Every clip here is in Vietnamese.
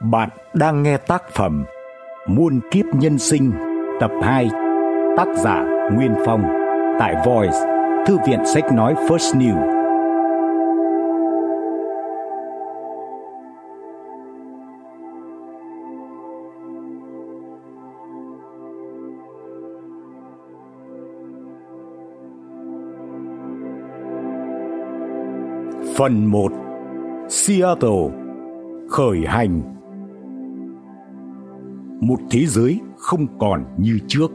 Bạn đang nghe tác phẩm Muôn kiếp nhân sinh, tập 2 Tác giả Nguyên Phong, Tại Voice, Thư viện sách nói First New Phần 1 Seattle, Khởi hành. Một thế giới không còn như trước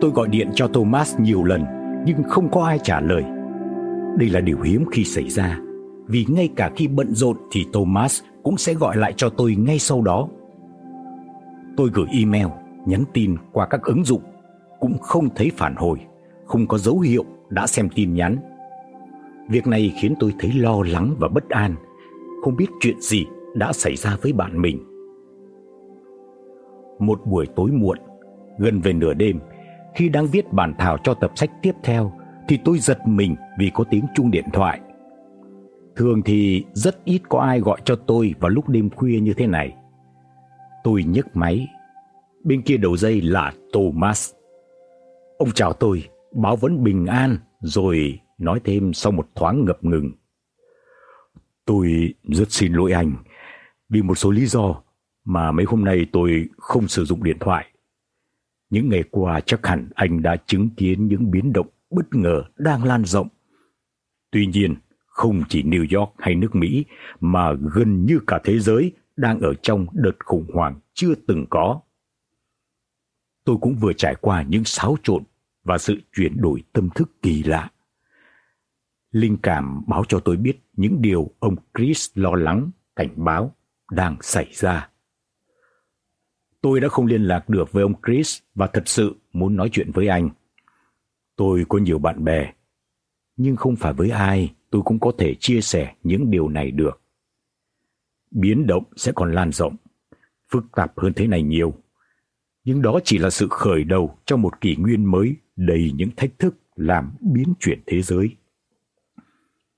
Tôi gọi điện cho Thomas nhiều lần nhưng không có ai trả lời. Đây là điều hiếm khi xảy ra, vì ngay cả khi bận rộn thì Thomas cũng sẽ gọi lại cho tôi ngay sau đó. Tôi gửi email, nhắn tin qua các ứng dụng cũng không thấy phản hồi, không có dấu hiệu đã xem tin nhắn. Việc này khiến tôi thấy lo lắng và bất an, không biết chuyện gì đã xảy ra với bạn mình. Một buổi tối muộn, gần về nửa đêm, khi đang viết bản thảo cho tập sách tiếp theo thì tôi giật mình vì có tiếng chuông điện thoại. Thường thì rất ít có ai gọi cho tôi vào lúc đêm khuya như thế này. Tôi nhấc máy. Bên kia đầu dây là Thomas. Ông chào tôi, báo vẫn bình an rồi nói thêm sau một thoáng ngập ngừng. Tôi rất xin lỗi anh vì một số lý do mà mấy hôm nay tôi không sử dụng điện thoại. Những ngày qua chắc hẳn anh đã chứng kiến những biến động bất ngờ đang lan rộng. Tuy nhiên, không chỉ New York hay nước Mỹ mà gần như cả thế giới đang ở trong đợt khủng hoảng chưa từng có. Tôi cũng vừa trải qua những xáo trộn và sự chuyển đổi tâm thức kỳ lạ. Linh cảm báo cho tôi biết những điều ông Chris lo lắng, cảnh báo đang xảy ra. Tôi đã không liên lạc được với ông Chris và thật sự muốn nói chuyện với anh. Tôi có nhiều bạn bè, nhưng không phải với ai tôi cũng có thể chia sẻ những điều này được. Biến động sẽ còn lan rộng, phức tạp hơn thế này nhiều. Nhưng đó chỉ là sự khởi đầu cho một kỷ nguyên mới đầy những thách thức làm biến chuyển thế giới.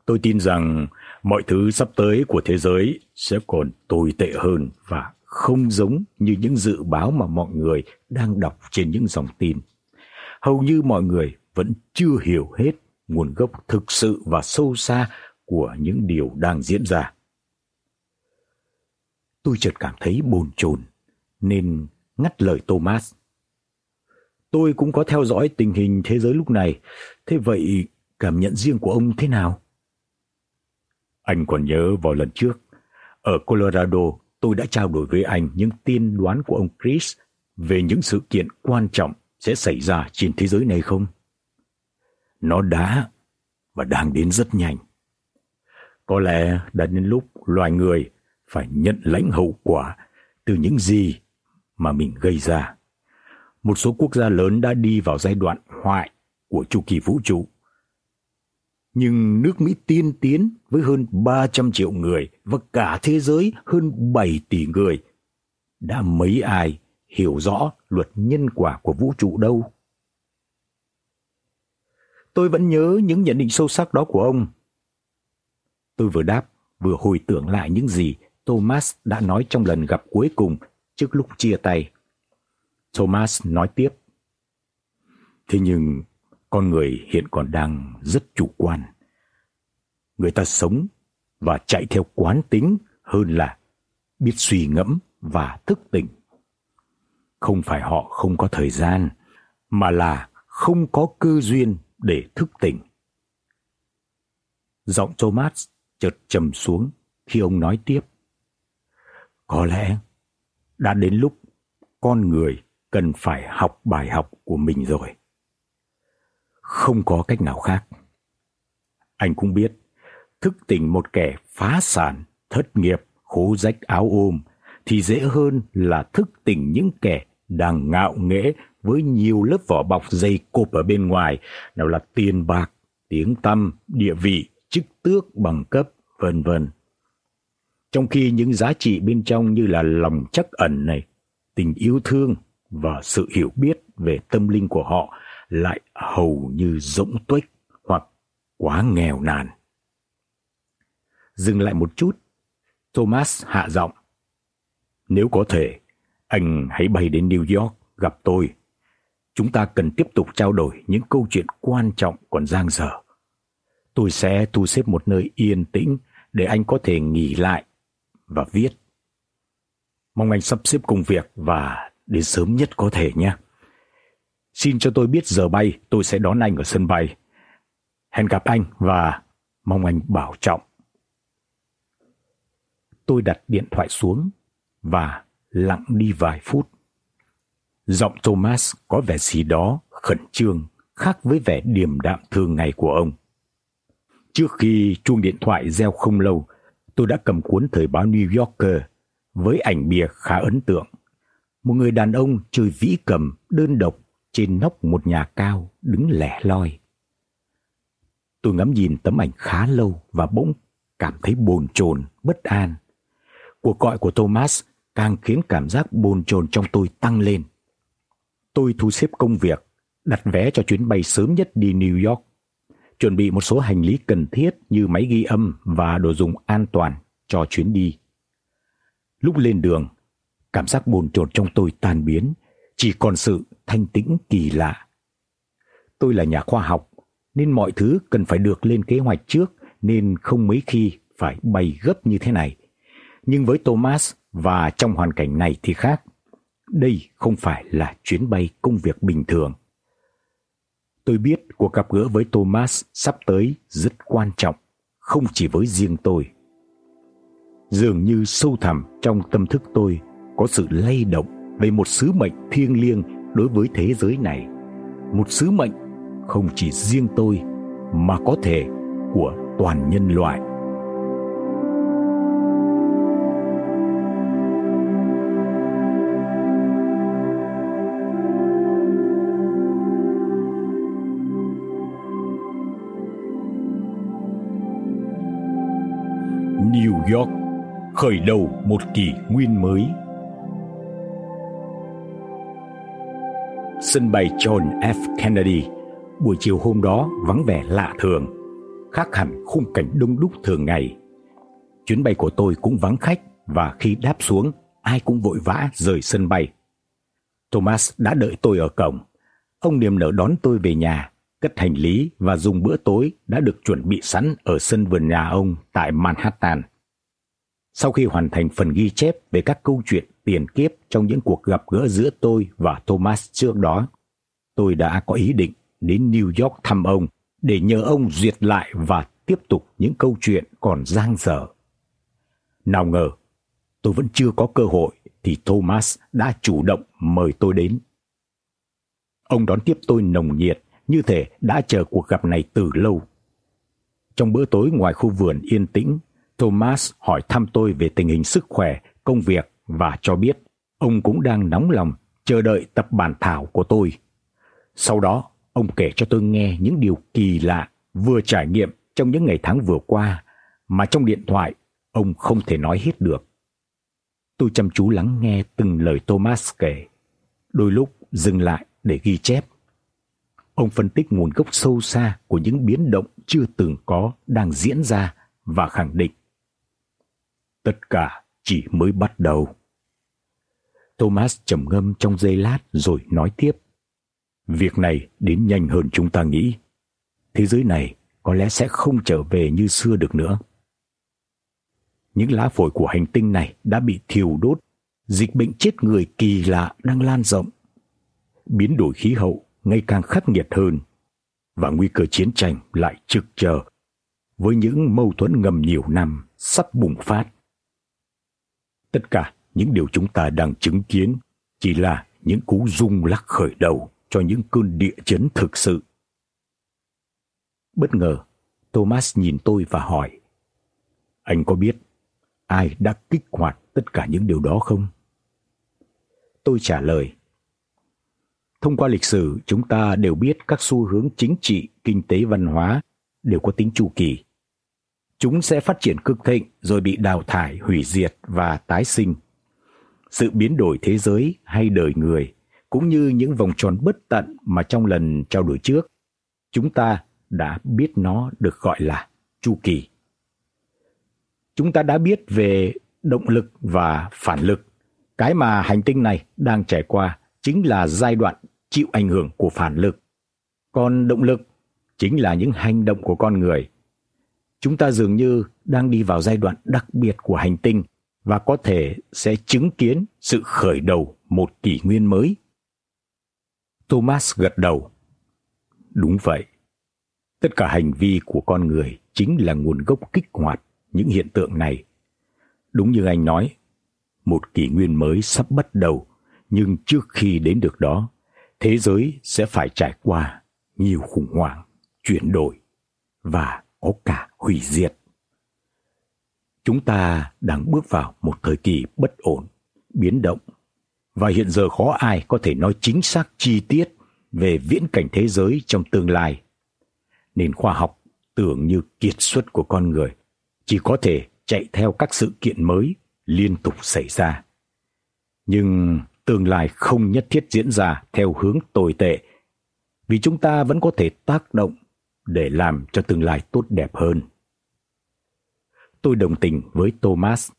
Tôi tin rằng mọi thứ sắp tới của thế giới sẽ còn tồi tệ hơn và không giống như những dự báo mà mọi người đang đọc trên những dòng tin. Hầu như mọi người vẫn chưa hiểu hết nguồn gốc thực sự và sâu xa của những điều đang diễn ra. Tôi chợt cảm thấy bồn chồn, nên ngắt lời Thomas. Tôi cũng có theo dõi tình hình thế giới lúc này, thế vậy cảm nhận riêng của ông thế nào? Anh còn nhớ vào lần trước, ở Colorado tôi đã trao đổi với anh những tiên đoán của ông Chris về những sự kiện quan trọng sẽ xảy ra trên thế giới này không? Nó đã và đang đến rất nhanh. Có lẽ đã đến lúc loài người phải nhận lãnh hậu quả từ những gì mà mình gây ra. Một số quốc gia lớn đã đi vào giai đoạn hoại của chu kỳ vũ trụ nhưng nước Mỹ tiên tiến với hơn 300 triệu người và cả thế giới hơn 7 tỷ người. Đã mấy ai hiểu rõ luật nhân quả của vũ trụ đâu? Tôi vẫn nhớ những nhận định sâu sắc đó của ông. Tôi vừa đáp, vừa hồi tưởng lại những gì Thomas đã nói trong lần gặp cuối cùng trước lúc chia tay. Thomas nói tiếp. Thế nhưng con người hiện còn đang rất chủ quan. Người ta sống và chạy theo quán tính hơn là biết suy ngẫm và thức tỉnh. Không phải họ không có thời gian, mà là không có cơ duyên để thức tỉnh. Giọng Thomas chợt trầm xuống khi ông nói tiếp. Có lẽ đã đến lúc con người cần phải học bài học của mình rồi không có cách nào khác. Anh cũng biết, thức tỉnh một kẻ phá sản, thất nghiệp, khố rách áo ôm thì dễ hơn là thức tỉnh những kẻ đang ngạo nghễ với nhiều lớp vỏ bọc dày cộp ở bên ngoài, nào là tiền bạc, tiếng tăm, địa vị, chức tước, bằng cấp, vân vân. Trong khi những giá trị bên trong như là lòng trắc ẩn này, tình yêu thương và sự hiểu biết về tâm linh của họ lại hầu như rỗng tuếch hoặc quá nghèo nàn. Dừng lại một chút, Thomas hạ giọng. Nếu có thể, anh hãy bay đến New York gặp tôi. Chúng ta cần tiếp tục trao đổi những câu chuyện quan trọng còn dang dở. Tôi sẽ thu xếp một nơi yên tĩnh để anh có thể nghỉ lại và viết. Mong anh sắp xếp công việc và đến sớm nhất có thể nhé. Xin cho tôi biết giờ bay, tôi sẽ đón anh ở sân bay. Hẹn gặp anh và mong anh bảo trọng. Tôi đặt điện thoại xuống và lặng đi vài phút. Giọng Thomas có vẻ gì đó khẩn trương, khác với vẻ điềm đạm thường ngày của ông. Trước khi chuông điện thoại reo không lâu, tôi đã cầm cuốn thời báo New Yorker với ảnh bìa khá ấn tượng. Một người đàn ông chơi vĩ cầm đơn độc trên nóc một nhà cao đứng lẻ loi. Tôi ngắm nhìn tấm ảnh khá lâu và bỗng cảm thấy bồn chồn, bất an. Cuộc gọi của Thomas càng khiến cảm giác bồn chồn trong tôi tăng lên. Tôi thu xếp công việc, đặt vé cho chuyến bay sớm nhất đi New York, chuẩn bị một số hành lý cần thiết như máy ghi âm và đồ dùng an toàn cho chuyến đi. Lúc lên đường, cảm giác bồn chồn trong tôi tan biến, chỉ còn sự thanh tĩnh kỳ lạ. Tôi là nhà khoa học nên mọi thứ cần phải được lên kế hoạch trước nên không mấy khi phải bay gấp như thế này. Nhưng với Thomas và trong hoàn cảnh này thì khác. Đây không phải là chuyến bay công việc bình thường. Tôi biết cuộc gặp gỡ với Thomas sắp tới rất quan trọng, không chỉ với riêng tôi. Dường như sâu thẳm trong tâm thức tôi có sự lay động về một sứ mệnh thiêng liêng đối với thế giới này. Một sứ mệnh không chỉ riêng tôi, mà có thể của toàn nhân loại. New York khởi đầu một kỷ nguyên mới. Sân bay John F. Kennedy buổi chiều hôm đó vắng vẻ lạ thường, khác hẳn khung cảnh đông đúc thường ngày. Chuyến bay của tôi cũng vắng khách và khi đáp xuống, ai cũng vội vã rời sân bay. Thomas đã đợi tôi ở cổng. Ông niềm nở đón tôi về nhà, cất hành lý và dùng bữa tối đã được chuẩn bị sẵn ở sân vườn nhà ông tại Manhattan. Sau khi hoàn thành phần ghi chép về các câu chuyện tiền kiếp trong những cuộc gặp gỡ giữa tôi và Thomas trước đó, tôi đã có ý định đến New York thăm ông để nhờ ông duyệt lại và tiếp tục những câu chuyện còn dang dở. Nào ngờ, tôi vẫn chưa có cơ hội thì Thomas đã chủ động mời tôi đến. Ông đón tiếp tôi nồng nhiệt, như thể đã chờ cuộc gặp này từ lâu. Trong bữa tối ngoài khu vườn yên tĩnh, Thomas hỏi thăm tôi về tình hình sức khỏe, công việc và cho biết ông cũng đang nóng lòng chờ đợi tập bản thảo của tôi. Sau đó, ông kể cho tôi nghe những điều kỳ lạ vừa trải nghiệm trong những ngày tháng vừa qua mà trong điện thoại ông không thể nói hết được. Tôi chăm chú lắng nghe từng lời Thomas kể, đôi lúc dừng lại để ghi chép. Ông phân tích nguồn gốc sâu xa của những biến động chưa từng có đang diễn ra và khẳng định tất cả chỉ mới bắt đầu. Thomas trầm ngâm trong giây lát rồi nói tiếp. Việc này đến nhanh hơn chúng ta nghĩ. Thế giới này có lẽ sẽ không trở về như xưa được nữa. Những lá phổi của hành tinh này đã bị thiêu đốt, dịch bệnh chết người kỳ lạ đang lan rộng. Biến đổi khí hậu ngày càng khắc nghiệt hơn và nguy cơ chiến tranh lại trực chờ với những mâu thuẫn ngầm nhiều năm sắp bùng phát. Tất cả những điều chúng ta đang chứng kiến chỉ là những cú rung lắc khởi đầu cho những cơn địa chấn thực sự. Bất ngờ, Thomas nhìn tôi và hỏi: "Anh có biết ai đã kích hoạt tất cả những điều đó không?" Tôi trả lời: Thông qua lịch sử, chúng ta đều biết các xu hướng chính trị, kinh tế văn hóa đều có tính chu kỳ. Chúng sẽ phát triển cực thịnh rồi bị đào thải, hủy diệt và tái sinh. Sự biến đổi thế giới hay đời người cũng như những vòng tròn bất tận mà trong lần trao đổi trước, chúng ta đã biết nó được gọi là chu kỳ. Chúng ta đã biết về động lực và phản lực. Cái mà hành tinh này đang trải qua chính là giai đoạn chịu ảnh hưởng của phản lực. Còn động lực chính là những hành động của con người. Chúng ta dường như đang đi vào giai đoạn đặc biệt của hành tinh và có thể sẽ chứng kiến sự khởi đầu một kỷ nguyên mới. Thomas gật đầu. Đúng vậy. Tất cả hành vi của con người chính là nguồn gốc kích hoạt những hiện tượng này. Đúng như anh nói, một kỷ nguyên mới sắp bắt đầu, nhưng trước khi đến được đó, thế giới sẽ phải trải qua nhiều khủng hoảng, chuyển đổi và có cả hủy diệt. Chúng ta đang bước vào một thời kỳ bất ổn, biến động và hiện giờ khó ai có thể nói chính xác chi tiết về viễn cảnh thế giới trong tương lai. Nền khoa học tưởng như kiệt xuất của con người, chỉ có thể chạy theo các sự kiện mới liên tục xảy ra. Nhưng tương lai không nhất thiết diễn ra theo hướng tồi tệ, vì chúng ta vẫn có thể tác động để làm cho tương lai tốt đẹp hơn. Tôi đồng tình với Thomas.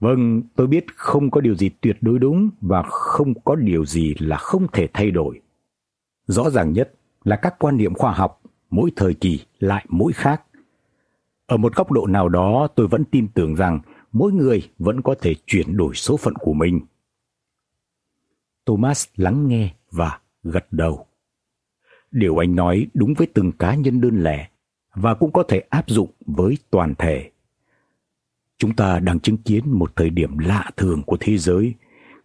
Vâng, tôi biết không có điều gì tuyệt đối đúng và không có điều gì là không thể thay đổi. Rõ ràng nhất là các quan niệm khoa học mỗi thời kỳ lại mỗi khác. Ở một góc độ nào đó, tôi vẫn tin tưởng rằng mỗi người vẫn có thể chuyển đổi số phận của mình. Thomas lắng nghe và gật đầu. Điều anh nói đúng với từng cá nhân đơn lẻ và cũng có thể áp dụng với toàn thể. Chúng ta đang chứng kiến một thời điểm lạ thường của thế giới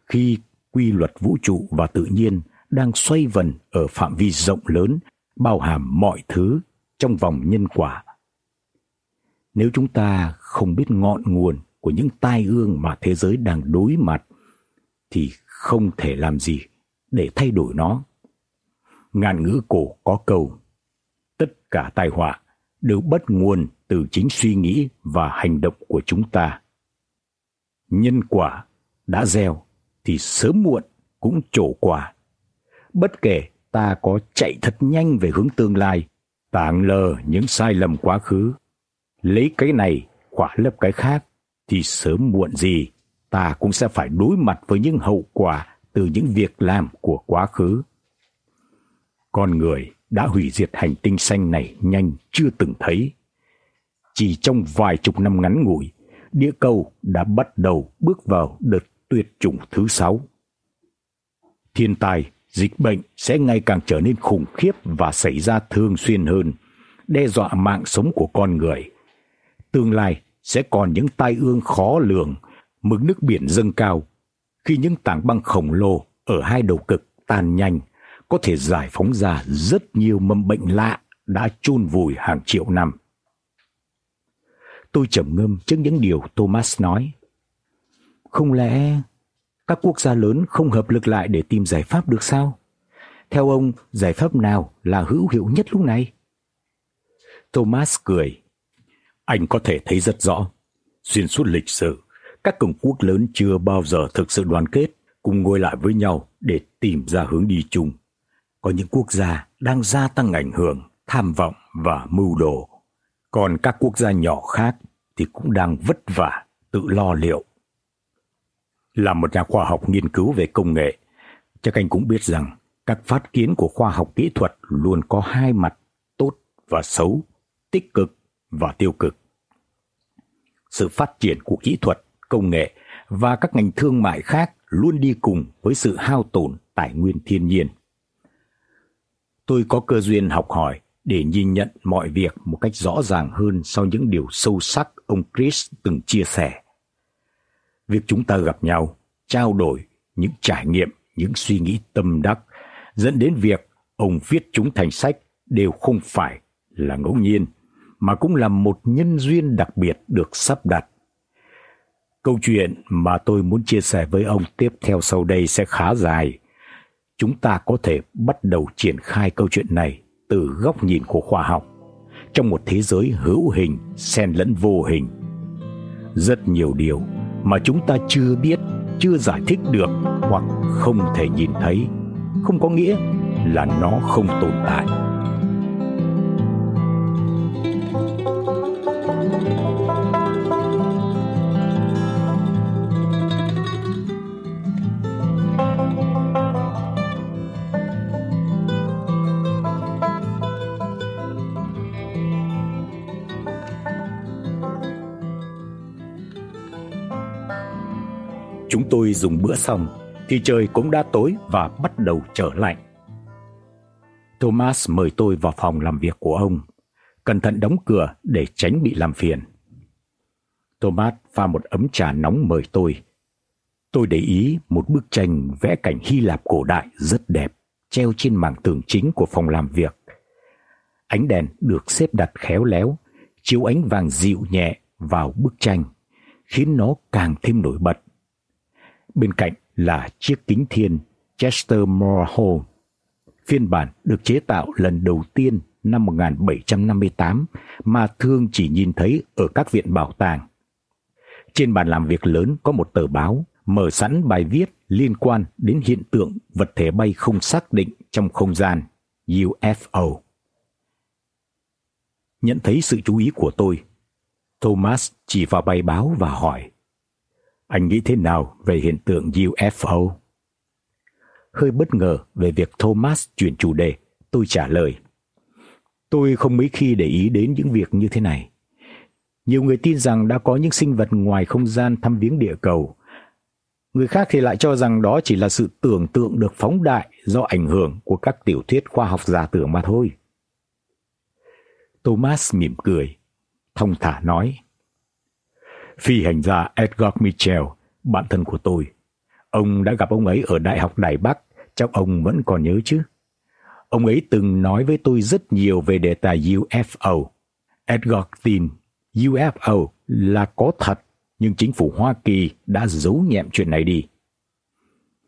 khi quy luật vũ trụ và tự nhiên đang xoay vần ở phạm vi rộng lớn, bao hàm mọi thứ trong vòng nhân quả. Nếu chúng ta không biết ngọn nguồn của những tai ương mà thế giới đang đối mặt thì không thể làm gì để thay đổi nó. Ngạn ngữ cổ có câu: tất cả tai họa đều bắt nguồn từ chính suy nghĩ và hành động của chúng ta. Nhân quả đã gieo thì sớm muộn cũng trổ quả. Bất kể ta có chạy thật nhanh về hướng tương lai, tàng lờ những sai lầm quá khứ, lấy cái này quả lấp cái khác thì sớm muộn gì ta cũng sẽ phải đối mặt với những hậu quả từ những việc làm của quá khứ. Con người đã hủy diệt hành tinh xanh này nhanh chưa từng thấy. Chỉ trong vài chục năm ngắn ngủi, địa cầu đã bắt đầu bước vào đợt tuyệt chủng thứ sáu. Thiên tai, dịch bệnh sẽ ngày càng trở nên khủng khiếp và xảy ra thường xuyên hơn, đe dọa mạng sống của con người. Tương lai sẽ còn những tai ương khó lường, mực nước biển dâng cao khi những tảng băng khổng lồ ở hai đầu cực tan nhanh có thể giải phóng ra rất nhiều mầm bệnh lạ đã chôn vùi hàng triệu năm. Tôi trầm ngâm trước những điều Thomas nói. Không lẽ các quốc gia lớn không hợp lực lại để tìm giải pháp được sao? Theo ông, giải pháp nào là hữu hiệu nhất lúc này? Thomas cười. Anh có thể thấy rất rõ, xuyên suốt lịch sử, các cường quốc lớn chưa bao giờ thực sự đoàn kết cùng ngồi lại với nhau để tìm ra hướng đi chung có những quốc gia đang gia tăng ảnh hưởng, tham vọng và mưu đồ, còn các quốc gia nhỏ khác thì cũng đang vất vả tự lo liệu. Là một nhà khoa học nghiên cứu về công nghệ, chắc anh cũng biết rằng các phát kiến của khoa học kỹ thuật luôn có hai mặt, tốt và xấu, tích cực và tiêu cực. Sự phát triển của kỹ thuật, công nghệ và các ngành thương mại khác luôn đi cùng với sự hao tổn tài nguyên thiên nhiên tôi có cơ duyên học hỏi để nhìn nhận mọi việc một cách rõ ràng hơn sau những điều sâu sắc ông Chris từng chia sẻ. Việc chúng ta gặp nhau, trao đổi những trải nghiệm, những suy nghĩ tâm đắc dẫn đến việc ông viết chúng thành sách đều không phải là ngẫu nhiên mà cũng là một nhân duyên đặc biệt được sắp đặt. Câu chuyện mà tôi muốn chia sẻ với ông tiếp theo sau đây sẽ khá dài, chúng ta có thể bắt đầu triển khai câu chuyện này từ góc nhìn của khoa học trong một thế giới hữu hình xen lẫn vô hình. Rất nhiều điều mà chúng ta chưa biết chưa giải thích được hoặc không thể nhìn thấy, không có nghĩa là nó không tồn tại. Chúng tôi dùng bữa xong thì trời cũng đã tối và bắt đầu trở lạnh. Thomas mời tôi vào phòng làm việc của ông, cẩn thận đóng cửa để tránh bị làm phiền. Thomas pha một ấm trà nóng mời tôi. Tôi để ý một bức tranh vẽ cảnh Hy Lạp cổ đại rất đẹp treo trên mảng tường chính của phòng làm việc. Ánh đèn được xếp đặt khéo léo, chiếu ánh vàng dịu nhẹ vào bức tranh, khiến nó càng thêm nổi bật. Bên cạnh là chiếc kính thiên Chester Hall. Phiên bản được chế tạo lần đầu tiên năm 1758 mà thường chỉ nhìn thấy ở các viện bảo tàng. Trên bàn làm việc lớn có một tờ báo mở sẵn bài viết liên quan đến hiện tượng vật thể bay không xác định trong không gian UFO. Nhận thấy sự chú ý của tôi, Thomas chỉ vào bài báo và hỏi: anh nghĩ thế nào về hiện tượng UFO? Hơi bất ngờ về việc Thomas chuyển chủ đề, tôi trả lời. Tôi không mấy khi để ý đến những việc như thế này. Nhiều người tin rằng đã có những sinh vật ngoài không gian thăm viếng địa cầu. Người khác thì lại cho rằng đó chỉ là sự tưởng tượng được phóng đại do ảnh hưởng của các tiểu thuyết khoa học giả tưởng mà thôi. Thomas mỉm cười, thông thả nói: phi hành gia Edgar Mitchell, bạn thân của tôi. Ông đã gặp ông ấy ở Đại học Đài Bắc, chắc ông vẫn còn nhớ chứ. Ông ấy từng nói với tôi rất nhiều về đề tài UFO. Edgar tin UFO là có thật, nhưng chính phủ Hoa Kỳ đã giấu nhẹm chuyện này đi.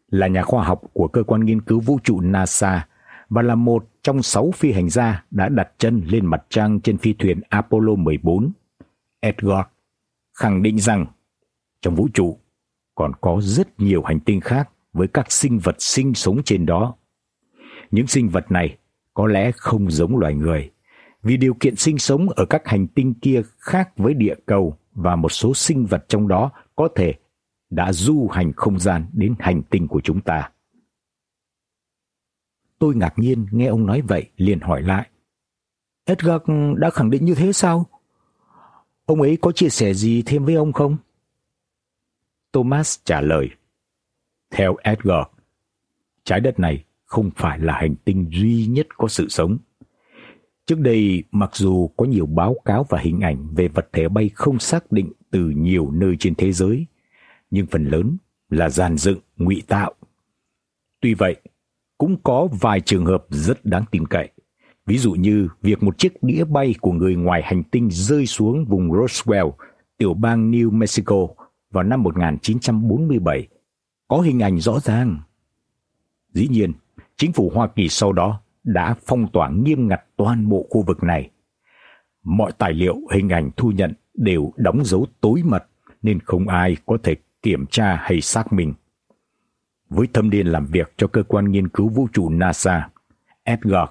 Là nhà khoa học của cơ quan nghiên cứu vũ trụ NASA và là một trong sáu phi hành gia đã đặt chân lên mặt trăng trên phi thuyền Apollo 14. Edgar khẳng định rằng trong vũ trụ còn có rất nhiều hành tinh khác với các sinh vật sinh sống trên đó. Những sinh vật này có lẽ không giống loài người, vì điều kiện sinh sống ở các hành tinh kia khác với địa cầu và một số sinh vật trong đó có thể đã du hành không gian đến hành tinh của chúng ta. Tôi ngạc nhiên nghe ông nói vậy liền hỏi lại. Edgar đã khẳng định như thế sao? Ông ấy có chia sẻ gì thêm với ông không? Thomas trả lời. Theo Edgar, trái đất này không phải là hành tinh duy nhất có sự sống. Trước đây, mặc dù có nhiều báo cáo và hình ảnh về vật thể bay không xác định từ nhiều nơi trên thế giới, nhưng phần lớn là dàn dựng, ngụy tạo. Tuy vậy, cũng có vài trường hợp rất đáng tin cậy. Ví dụ như việc một chiếc đĩa bay của người ngoài hành tinh rơi xuống vùng Roswell, tiểu bang New Mexico vào năm 1947 có hình ảnh rõ ràng. Dĩ nhiên, chính phủ Hoa Kỳ sau đó đã phong tỏa nghiêm ngặt toàn bộ khu vực này. Mọi tài liệu, hình ảnh thu nhận đều đóng dấu tối mật nên không ai có thể kiểm tra hay xác minh. Với thâm niên làm việc cho cơ quan nghiên cứu vũ trụ NASA, Edgar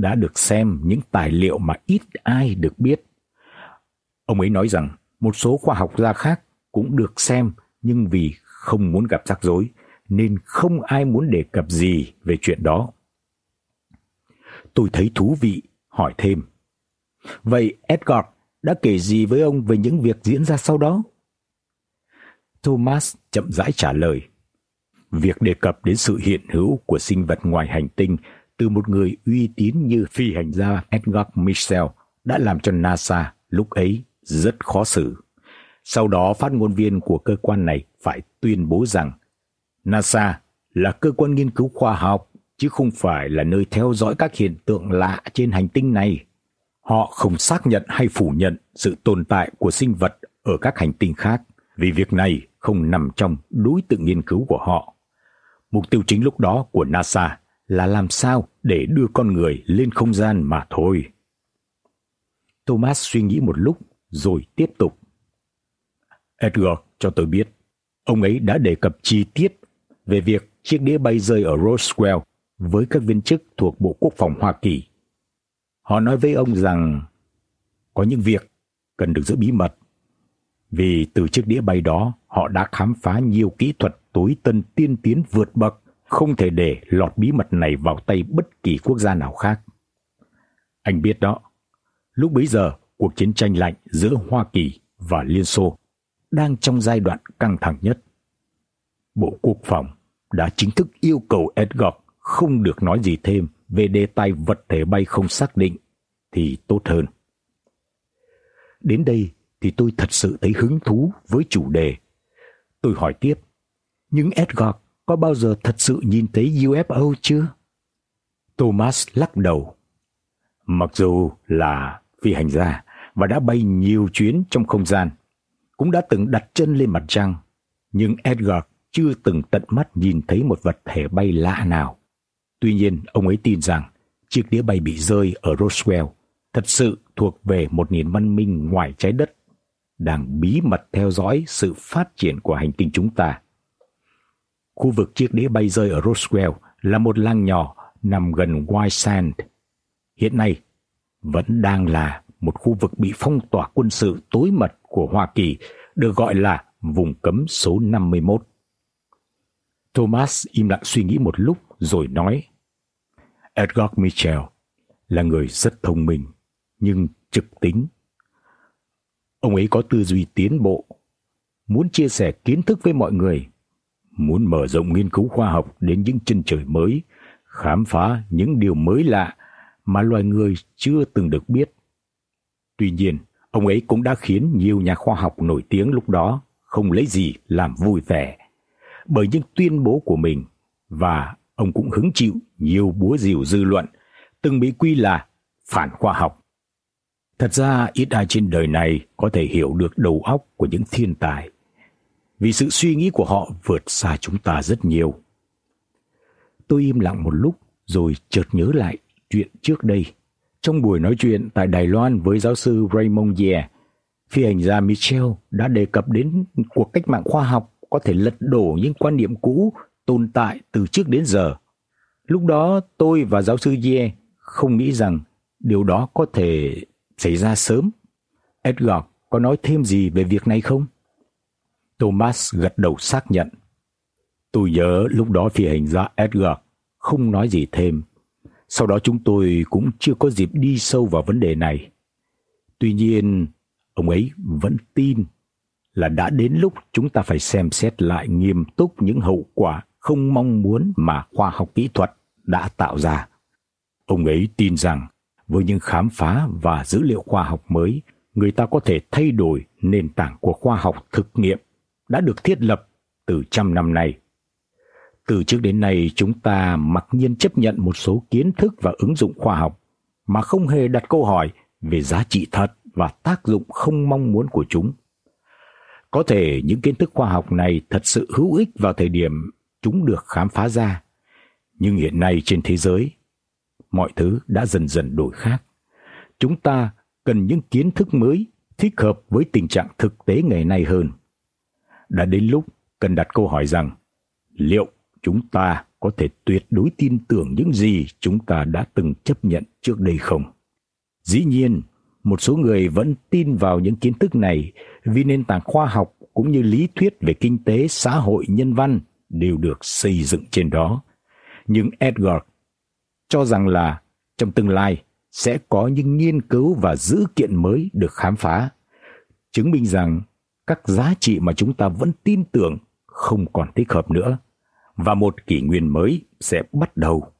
đã được xem những tài liệu mà ít ai được biết. Ông ấy nói rằng một số khoa học gia khác cũng được xem nhưng vì không muốn gặp rắc rối nên không ai muốn đề cập gì về chuyện đó. Tôi thấy thú vị, hỏi thêm. Vậy Edgar đã kể gì với ông về những việc diễn ra sau đó? Thomas chậm rãi trả lời. Việc đề cập đến sự hiện hữu của sinh vật ngoài hành tinh từ một người uy tín như phi hành gia Edgar Mitchell đã làm cho NASA lúc ấy rất khó xử. Sau đó, phát ngôn viên của cơ quan này phải tuyên bố rằng NASA là cơ quan nghiên cứu khoa học, chứ không phải là nơi theo dõi các hiện tượng lạ trên hành tinh này. Họ không xác nhận hay phủ nhận sự tồn tại của sinh vật ở các hành tinh khác, vì việc này không nằm trong đối tượng nghiên cứu của họ. Mục tiêu chính lúc đó của NASA là làm sao để đưa con người lên không gian mà thôi. Thomas suy nghĩ một lúc rồi tiếp tục. Edgar cho tôi biết, Ông ấy đã đề cập chi tiết về việc chiếc đĩa bay rơi ở Roswell với các viên chức thuộc Bộ Quốc phòng Hoa Kỳ. Họ nói với ông rằng có những việc cần được giữ bí mật vì từ chiếc đĩa bay đó họ đã khám phá nhiều kỹ thuật tối tân tiên tiến vượt bậc, không thể để lọt bí mật này vào tay bất kỳ quốc gia nào khác. Anh biết đó, lúc bấy giờ cuộc chiến tranh lạnh giữa Hoa Kỳ và Liên Xô đang trong giai đoạn căng thẳng nhất. Bộ Quốc phòng đã chính thức yêu cầu Edgar không được nói gì thêm về đề tài vật thể bay không xác định thì tốt hơn. Đến đây thì tôi thật sự thấy hứng thú với chủ đề. Tôi hỏi tiếp, nhưng Edgar có bao giờ thật sự nhìn thấy UFO chưa? Thomas lắc đầu. Mặc dù là phi hành gia và đã bay nhiều chuyến trong không gian, cũng đã từng đặt chân lên mặt trăng, nhưng Edgar chưa từng tận mắt nhìn thấy một vật thể bay lạ nào. Tuy nhiên, ông ấy tin rằng chiếc đĩa bay bị rơi ở Roswell thật sự thuộc về một nền văn minh ngoài trái đất đang bí mật theo dõi sự phát triển của hành tinh chúng ta. Khu vực chiếc đĩa bay rơi ở Roswell là một làng nhỏ nằm gần White Sand. Hiện nay vẫn đang là một khu vực bị phong tỏa quân sự tối mật của Hoa Kỳ, được gọi là vùng cấm số 51. Thomas im lặng suy nghĩ một lúc rồi nói: Edgar Mitchell là người rất thông minh nhưng trực tính. Ông ấy có tư duy tiến bộ, muốn chia sẻ kiến thức với mọi người, muốn mở rộng nghiên cứu khoa học đến những chân trời mới, khám phá những điều mới lạ mà loài người chưa từng được biết. Tuy nhiên, ông ấy cũng đã khiến nhiều nhà khoa học nổi tiếng lúc đó không lấy gì làm vui vẻ bởi những tuyên bố của mình và ông cũng hứng chịu nhiều búa rìu dư luận từng bị quy là phản khoa học. Thật ra ít ai trên đời này có thể hiểu được đầu óc của những thiên tài, vì sự suy nghĩ của họ vượt xa chúng ta rất nhiều. Tôi im lặng một lúc rồi chợt nhớ lại chuyện trước đây. Trong buổi nói chuyện tại Đài Loan với giáo sư Raymond Ye, phi hành gia Michel đã đề cập đến cuộc cách mạng khoa học có thể lật đổ những quan niệm cũ tồn tại từ trước đến giờ. Lúc đó tôi và giáo sư Ye không nghĩ rằng điều đó có thể xảy ra sớm. Edgar có nói thêm gì về việc này không? Thomas gật đầu xác nhận. Tôi nhớ lúc đó phi hành gia Edgar không nói gì thêm. Sau đó chúng tôi cũng chưa có dịp đi sâu vào vấn đề này. Tuy nhiên, ông ấy vẫn tin là đã đến lúc chúng ta phải xem xét lại nghiêm túc những hậu quả không mong muốn mà khoa học kỹ thuật đã tạo ra. Ông ấy tin rằng với những khám phá và dữ liệu khoa học mới, người ta có thể thay đổi nền tảng của khoa học thực nghiệm đã được thiết lập từ trăm năm nay. Từ trước đến nay chúng ta mặc nhiên chấp nhận một số kiến thức và ứng dụng khoa học mà không hề đặt câu hỏi về giá trị thật và tác dụng không mong muốn của chúng. Có thể những kiến thức khoa học này thật sự hữu ích vào thời điểm chúng được khám phá ra, nhưng hiện nay trên thế giới mọi thứ đã dần dần đổi khác. Chúng ta cần những kiến thức mới thích hợp với tình trạng thực tế ngày nay hơn. Đã đến lúc cần đặt câu hỏi rằng liệu chúng ta có thể tuyệt đối tin tưởng những gì chúng ta đã từng chấp nhận trước đây không? Dĩ nhiên, một số người vẫn tin vào những kiến thức này vì nền tảng khoa học cũng như lý thuyết về kinh tế, xã hội, nhân văn đều được xây dựng trên đó. Nhưng Edgar cho rằng là trong tương lai sẽ có những nghiên cứu và dữ kiện mới được khám phá, chứng minh rằng các giá trị mà chúng ta vẫn tin tưởng không còn thích hợp nữa và một kỷ nguyên mới sẽ bắt đầu.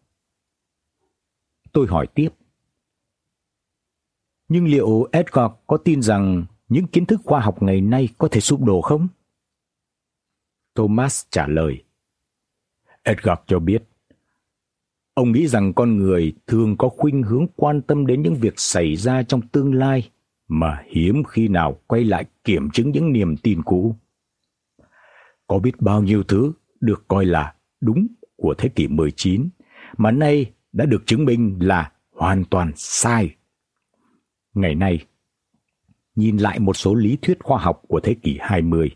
Tôi hỏi tiếp. Nhưng liệu Edgar có tin rằng những kiến thức khoa học ngày nay có thể sụp đổ không? Thomas trả lời. Edgar cho biết, Ông nghĩ rằng con người thường có khuynh hướng quan tâm đến những việc xảy ra trong tương lai mà hiếm khi nào quay lại kiểm chứng những niềm tin cũ. Có biết bao nhiêu thứ được coi là đúng của thế kỷ 19 mà nay đã được chứng minh là hoàn toàn sai. Ngày nay, nhìn lại một số lý thuyết khoa học của thế kỷ 20,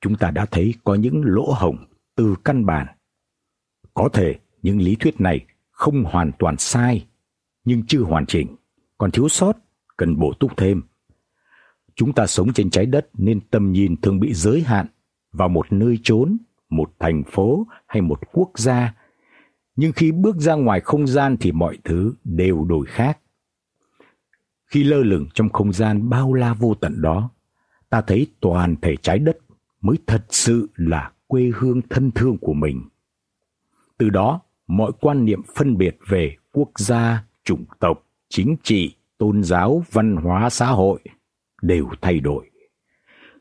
chúng ta đã thấy có những lỗ hổng từ căn bản. Có thể những lý thuyết này không hoàn toàn sai, nhưng chưa hoàn chỉnh, còn thiếu sót, cần bổ túc thêm. Chúng ta sống trên trái đất nên tầm nhìn thường bị giới hạn vào một nơi chốn, một thành phố hay một quốc gia. Nhưng khi bước ra ngoài không gian thì mọi thứ đều đổi khác. Khi lơ lửng trong không gian bao la vô tận đó, ta thấy toàn thể trái đất mới thật sự là quê hương thân thương của mình. Từ đó, mọi quan niệm phân biệt về quốc gia, chủng tộc, chính trị, tôn giáo, văn hóa xã hội đều thay đổi.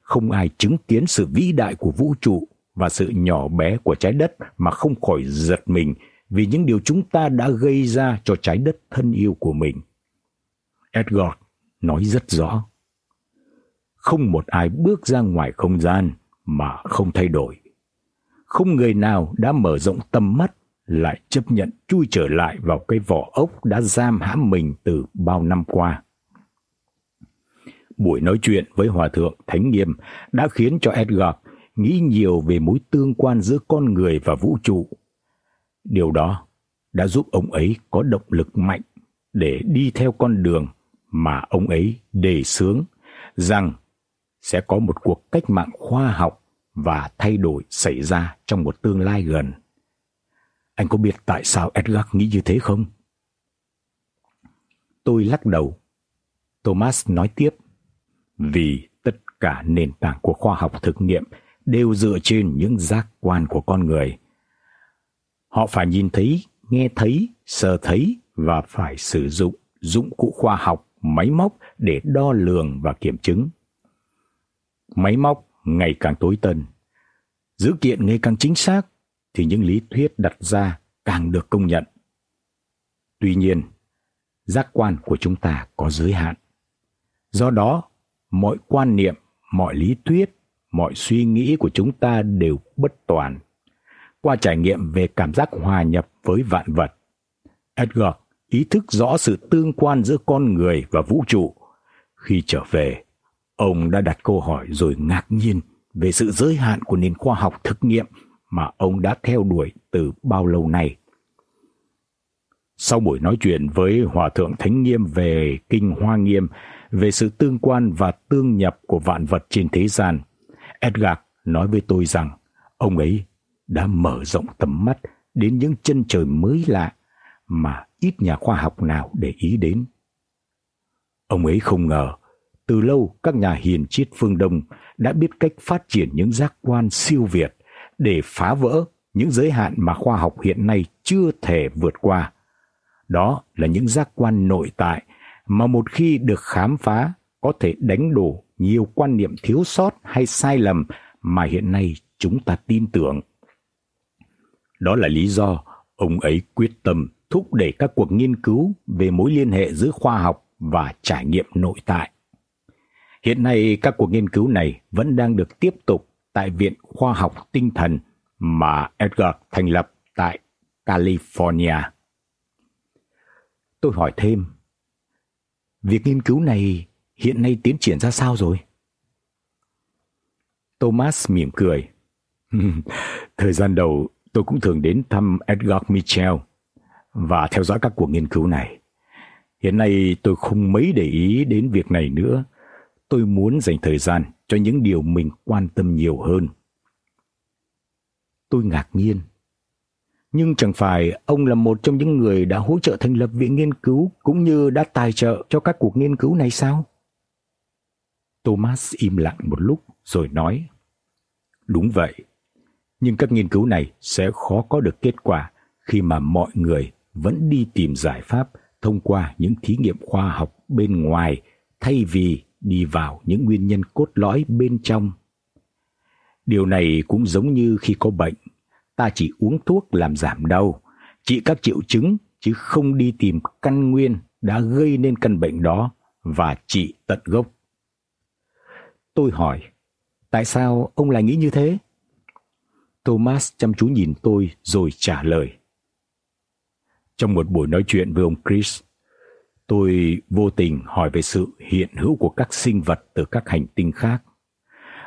Không ai chứng kiến sự vĩ đại của vũ trụ và sự nhỏ bé của trái đất mà không khỏi giật mình vì những điều chúng ta đã gây ra cho trái đất thân yêu của mình. Edgar nói rất rõ. Không một ai bước ra ngoài không gian mà không thay đổi. Không người nào đã mở rộng tầm mắt lại chấp nhận chui trở lại vào cái vỏ ốc đã giam hãm mình từ bao năm qua. Buổi nói chuyện với Hòa Thượng Thánh Nghiêm đã khiến cho Edgar nghĩ nhiều về mối tương quan giữa con người và vũ trụ. Điều đó đã giúp ông ấy có động lực mạnh để đi theo con đường mà ông ấy đề xướng rằng sẽ có một cuộc cách mạng khoa học và thay đổi xảy ra trong một tương lai gần. Anh có biết tại sao Edgar nghĩ như thế không? Tôi lắc đầu. Thomas nói tiếp, vì tất cả nền tảng của khoa học thực nghiệm đều dựa trên những giác quan của con người. Họ phải nhìn thấy, nghe thấy, sờ thấy và phải sử dụng dụng cụ khoa học, máy móc để đo lường và kiểm chứng. Máy móc ngày càng tối tân, dữ kiện ngày càng chính xác thì những lý thuyết đặt ra càng được công nhận. Tuy nhiên, giác quan của chúng ta có giới hạn. Do đó, mọi quan niệm, mọi lý thuyết, mọi suy nghĩ của chúng ta đều bất toàn. Qua trải nghiệm về cảm giác hòa nhập với vạn vật, Edgar ý thức rõ sự tương quan giữa con người và vũ trụ. Khi trở về, ông đã đặt câu hỏi rồi ngạc nhiên về sự giới hạn của nền khoa học thực nghiệm mà ông đã theo đuổi từ bao lâu nay. Sau buổi nói chuyện với Hòa thượng Thánh Nghiêm về Kinh Hoa Nghiêm, về sự tương quan và tương nhập của vạn vật trên thế gian, Edgar nói với tôi rằng ông ấy đã mở rộng tầm mắt đến những chân trời mới lạ mà ít nhà khoa học nào để ý đến. Ông ấy không ngờ, từ lâu các nhà hiền triết phương Đông đã biết cách phát triển những giác quan siêu việt để phá vỡ những giới hạn mà khoa học hiện nay chưa thể vượt qua. Đó là những giác quan nội tại mà một khi được khám phá, có thể đánh đổ nhiều quan niệm thiếu sót hay sai lầm mà hiện nay chúng ta tin tưởng. Đó là lý do ông ấy quyết tâm thúc đẩy các cuộc nghiên cứu về mối liên hệ giữa khoa học và trải nghiệm nội tại. Hiện nay các cuộc nghiên cứu này vẫn đang được tiếp tục tại Viện Khoa học Tinh thần mà Edgar thành lập tại California. Tôi hỏi thêm, việc nghiên cứu này hiện nay tiến triển ra sao rồi? Thomas mỉm cười. Thời gian đầu tôi cũng thường đến thăm Edgar Mitchell và theo dõi các cuộc nghiên cứu này. Hiện nay tôi không mấy để ý đến việc này nữa. Tôi muốn dành thời gian cho những điều mình quan tâm nhiều hơn. Tôi ngạc nhiên. Nhưng chẳng phải ông là một trong những người đã hỗ trợ thành lập viện nghiên cứu cũng như đã tài trợ cho các cuộc nghiên cứu này sao? Thomas im lặng một lúc rồi nói: "Đúng vậy, nhưng các nghiên cứu này sẽ khó có được kết quả khi mà mọi người vẫn đi tìm giải pháp thông qua những thí nghiệm khoa học bên ngoài thay vì đi vào những nguyên nhân cốt lõi bên trong. Điều này cũng giống như khi có bệnh, ta chỉ uống thuốc làm giảm đau, trị các triệu chứng chứ không đi tìm căn nguyên đã gây nên căn bệnh đó và trị tận gốc. Tôi hỏi, tại sao ông lại nghĩ như thế? Thomas chăm chú nhìn tôi rồi trả lời. Trong một buổi nói chuyện với ông Chris, tôi vô tình hỏi về sự hiện hữu của các sinh vật từ các hành tinh khác.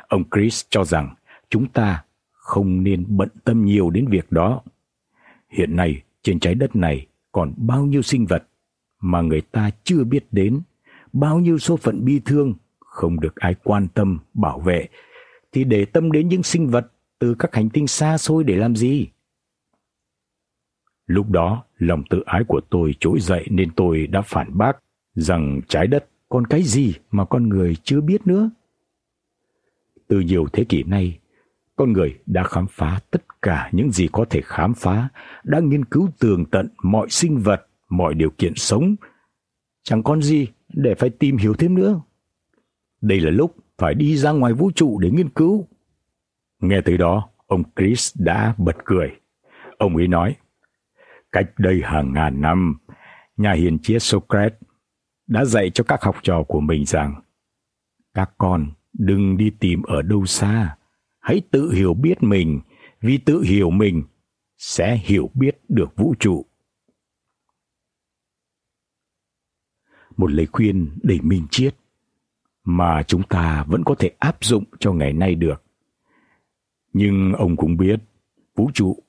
Ông Chris cho rằng chúng ta không nên bận tâm nhiều đến việc đó. Hiện nay trên trái đất này còn bao nhiêu sinh vật mà người ta chưa biết đến, bao nhiêu số phận bi thương không được ai quan tâm, bảo vệ thì để tâm đến những sinh vật từ các hành tinh xa xôi để làm gì? Lúc đó, lòng tự ái của tôi trỗi dậy nên tôi đã phản bác rằng trái đất còn cái gì mà con người chưa biết nữa. Từ nhiều thế kỷ nay, con người đã khám phá tất cả những gì có thể khám phá, đã nghiên cứu tường tận mọi sinh vật, mọi điều kiện sống. Chẳng còn gì để phải tìm hiểu thêm nữa. Đây là lúc phải đi ra ngoài vũ trụ để nghiên cứu. Nghe tới đó, ông Chris đã bật cười. Ông ấy nói, cách đây hàng ngàn năm, nhà hiền triết Socrates đã dạy cho các học trò của mình rằng các con đừng đi tìm ở đâu xa, hãy tự hiểu biết mình, vì tự hiểu mình sẽ hiểu biết được vũ trụ. Một lời khuyên đầy minh triết mà chúng ta vẫn có thể áp dụng cho ngày nay được. Nhưng ông cũng biết, vũ trụ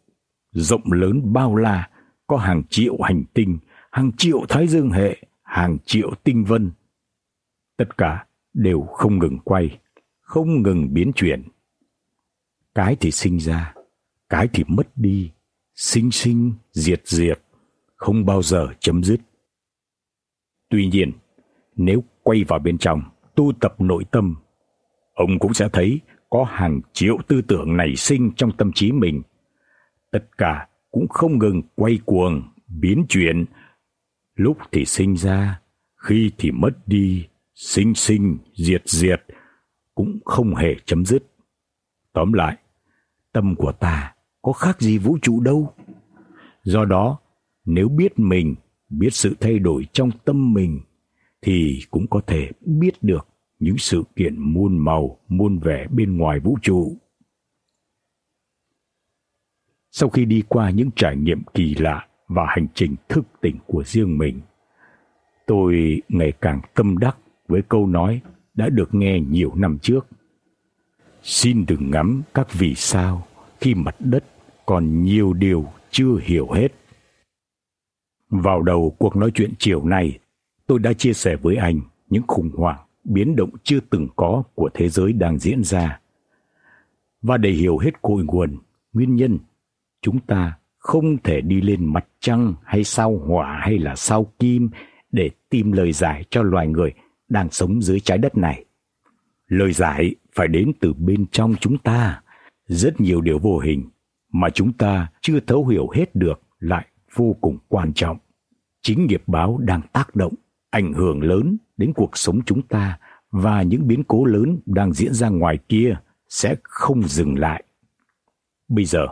rộng lớn bao la, có hàng triệu hành tinh, hàng triệu thái dương hệ, hàng triệu tinh vân. Tất cả đều không ngừng quay, không ngừng biến chuyển. Cái thì sinh ra, cái thì mất đi, sinh sinh diệt diệt, không bao giờ chấm dứt. Tuy nhiên, nếu quay vào bên trong, tu tập nội tâm, ông cũng sẽ thấy có hàng triệu tư tưởng nảy sinh trong tâm trí mình. Tất cả cũng không ngừng quay cuồng, biến chuyển, lúc thì sinh ra, khi thì mất đi, sinh sinh diệt diệt cũng không hề chấm dứt. Tóm lại, tâm của ta có khác gì vũ trụ đâu. Do đó, nếu biết mình, biết sự thay đổi trong tâm mình thì cũng có thể biết được những sự kiện muôn màu, muôn vẻ bên ngoài vũ trụ. Sau khi đi qua những trải nghiệm kỳ lạ và hành trình thức tỉnh của riêng mình, tôi ngày càng tâm đắc với câu nói đã được nghe nhiều năm trước. Xin đừng ngắm các vì sao khi mặt đất còn nhiều điều chưa hiểu hết. Vào đầu cuộc nói chuyện chiều nay, tôi đã chia sẻ với anh những khủng hoảng, biến động chưa từng có của thế giới đang diễn ra. Và để hiểu hết cội nguồn, nguyên nhân, chúng ta không thể đi lên mặt trăng hay sao hỏa hay là sao kim để tìm lời giải cho loài người đang sống dưới trái đất này. Lời giải phải đến từ bên trong chúng ta. Rất nhiều điều vô hình mà chúng ta chưa thấu hiểu hết được lại vô cùng quan trọng. Chính nghiệp báo đang tác động, ảnh hưởng lớn đến cuộc sống chúng ta và những biến cố lớn đang diễn ra ngoài kia sẽ không dừng lại. Bây giờ,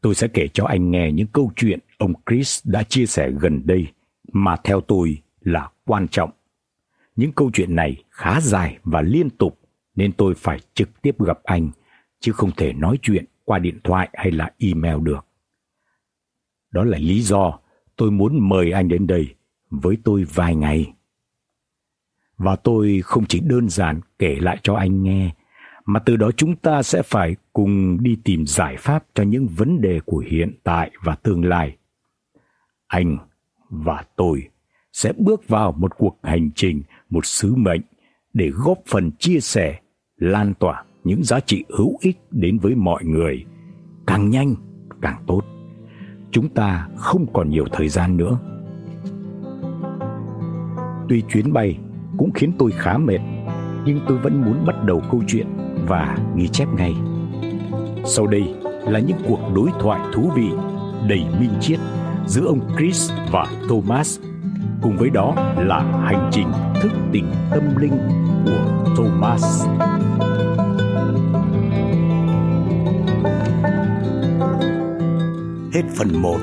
tôi sẽ kể cho anh nghe những câu chuyện ông Chris đã chia sẻ gần đây mà theo tôi là quan trọng. Những câu chuyện này khá dài và liên tục nên tôi phải trực tiếp gặp anh chứ không thể nói chuyện qua điện thoại hay là email được. Đó là lý do tôi muốn mời anh đến đây với tôi vài ngày. Và tôi không chỉ đơn giản kể lại cho anh nghe, mà từ đó chúng ta sẽ phải cùng đi tìm giải pháp cho những vấn đề của hiện tại và tương lai. Anh và tôi sẽ bước vào một cuộc hành trình, một sứ mệnh để góp phần chia sẻ, lan tỏa những giá trị hữu ích đến với mọi người, càng nhanh càng tốt. Chúng ta không còn nhiều thời gian nữa. Tuy chuyến bay cũng khiến tôi khá mệt, nhưng tôi vẫn muốn bắt đầu câu chuyện và ghi chép ngay. Sau đây là những cuộc đối thoại thú vị, đầy minh triết giữa ông Chris và Thomas cùng với đó là hành trình thức tỉnh tâm linh của Thomas. Hết phần 1